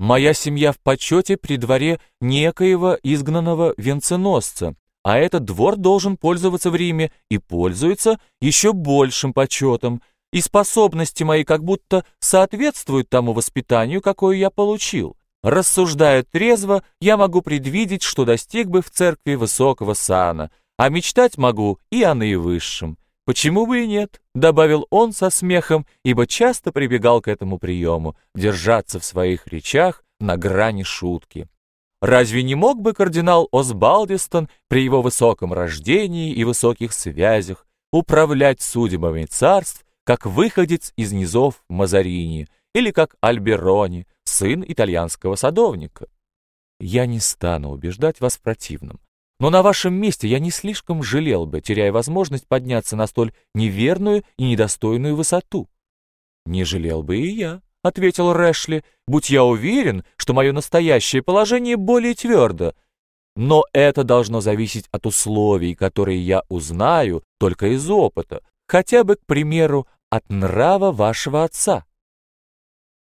Моя семья в почете при дворе некоего изгнанного венценосца, а этот двор должен пользоваться в Риме и пользуется еще большим почетом, и способности мои как будто соответствуют тому воспитанию, какое я получил. Рассуждая трезво, я могу предвидеть, что достиг бы в церкви высокого сана, а мечтать могу и о наивысшем. Почему бы и нет? Добавил он со смехом, ибо часто прибегал к этому приему, держаться в своих речах на грани шутки. Разве не мог бы кардинал Осбалдистон при его высоком рождении и высоких связях управлять судьбами царств, как выходец из низов Мазарини или как Альберони, сын итальянского садовника? Я не стану убеждать вас в противном. Но на вашем месте я не слишком жалел бы, теряя возможность подняться на столь неверную и недостойную высоту. Не жалел бы и я, — ответил Рэшли, — будь я уверен, что мое настоящее положение более твердо. Но это должно зависеть от условий, которые я узнаю только из опыта, хотя бы, к примеру, от нрава вашего отца.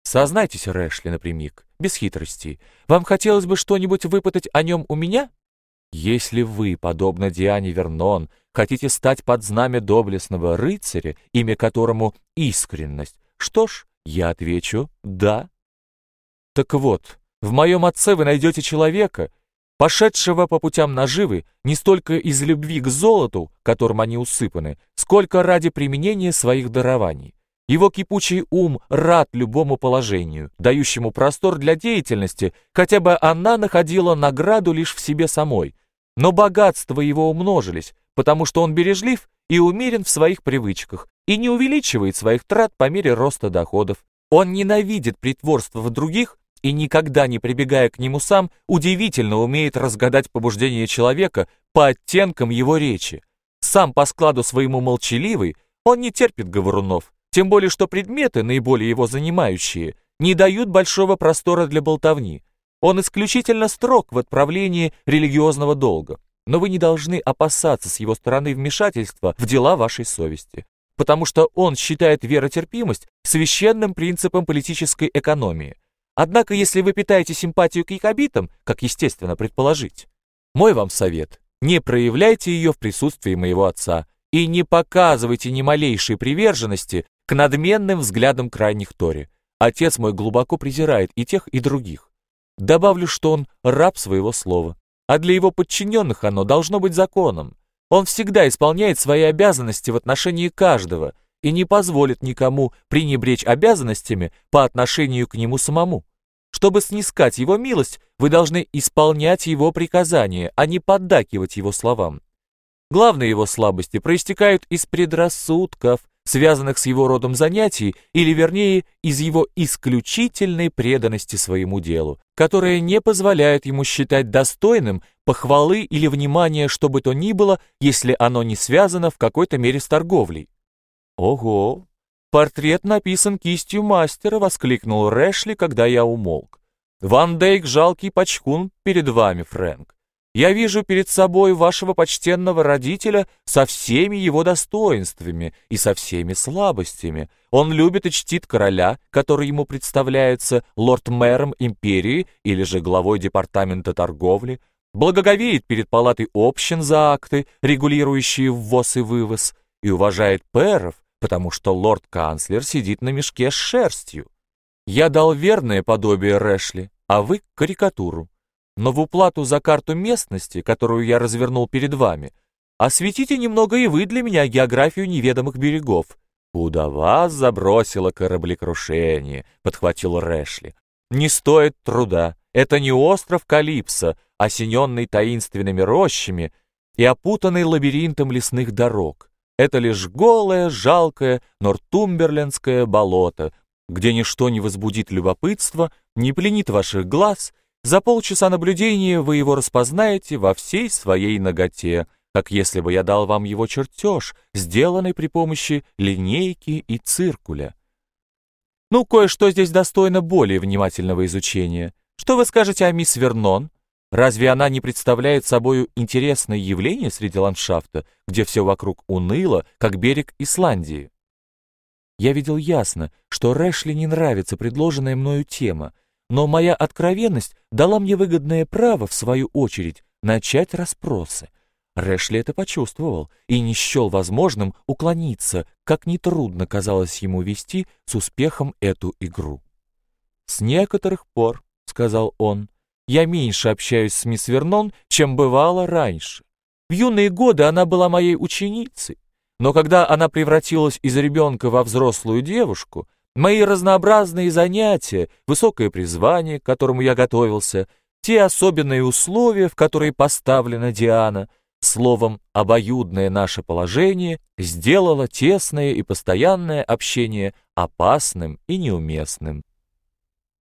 Сознайтесь, Рэшли, напрямик, без хитрости. Вам хотелось бы что-нибудь выпытать о нем у меня? Если вы, подобно Диане Вернон, хотите стать под знамя доблестного рыцаря, имя которому искренность, что ж, я отвечу «да». Так вот, в моем отце вы найдете человека, пошедшего по путям наживы не столько из любви к золоту, которым они усыпаны, сколько ради применения своих дарований. Его кипучий ум рад любому положению, дающему простор для деятельности, хотя бы она находила награду лишь в себе самой. Но богатства его умножились, потому что он бережлив и умерен в своих привычках и не увеличивает своих трат по мере роста доходов. Он ненавидит притворство в других и, никогда не прибегая к нему сам, удивительно умеет разгадать побуждение человека по оттенкам его речи. Сам по складу своему молчаливый, он не терпит говорунов, тем более что предметы, наиболее его занимающие, не дают большого простора для болтовни. Он исключительно строг в отправлении религиозного долга но вы не должны опасаться с его стороны вмешательства в дела вашей совести, потому что он считает веротерпимость священным принципом политической экономии. Однако, если вы питаете симпатию к якобитам, как естественно предположить, мой вам совет – не проявляйте ее в присутствии моего отца и не показывайте ни малейшей приверженности к надменным взглядам крайних Тори. Отец мой глубоко презирает и тех, и других. Добавлю, что он раб своего слова а для его подчиненных оно должно быть законом. Он всегда исполняет свои обязанности в отношении каждого и не позволит никому пренебречь обязанностями по отношению к нему самому. Чтобы снискать его милость, вы должны исполнять его приказания, а не поддакивать его словам. Главные его слабости проистекают из предрассудков, связанных с его родом занятий, или вернее, из его исключительной преданности своему делу, которая не позволяет ему считать достойным похвалы или внимания, что бы то ни было, если оно не связано в какой-то мере с торговлей. «Ого! Портрет написан кистью мастера!» — воскликнул Рэшли, когда я умолк. «Ван Дейк — жалкий почкун перед вами, Фрэнк. Я вижу перед собой вашего почтенного родителя со всеми его достоинствами и со всеми слабостями. Он любит и чтит короля, который ему представляется лорд-мэром империи или же главой департамента торговли, благоговеет перед палатой общин за акты, регулирующие ввоз и вывоз, и уважает пэров, потому что лорд-канцлер сидит на мешке с шерстью. Я дал верное подобие Рэшли, а вы — карикатуру но в уплату за карту местности, которую я развернул перед вами, осветите немного и вы для меня географию неведомых берегов. Куда вас забросило кораблекрушение, подхватил Рэшли. Не стоит труда. Это не остров Калипсо, осененный таинственными рощами и опутанный лабиринтом лесных дорог. Это лишь голое, жалкое Нортумберлендское болото, где ничто не возбудит любопытства, не пленит ваших глаз за полчаса наблюдения вы его распознаете во всей своей ноготе, как если бы я дал вам его чертеж, сделанный при помощи линейки и циркуля. Ну, кое-что здесь достойно более внимательного изучения. Что вы скажете о мисс Вернон? Разве она не представляет собою интересное явление среди ландшафта, где все вокруг уныло, как берег Исландии? Я видел ясно, что Рэшли не нравится предложенная мною тема, но моя откровенность дала мне выгодное право, в свою очередь, начать расспросы. Рэшли это почувствовал и не счел возможным уклониться, как нетрудно казалось ему вести с успехом эту игру. «С некоторых пор», — сказал он, — «я меньше общаюсь с мисс Вернон, чем бывало раньше. В юные годы она была моей ученицей, но когда она превратилась из ребенка во взрослую девушку, мои разнообразные занятия, высокое призвание, к которому я готовился, те особенные условия, в которые поставлена Диана, словом, обоюдное наше положение сделало тесное и постоянное общение опасным и неуместным.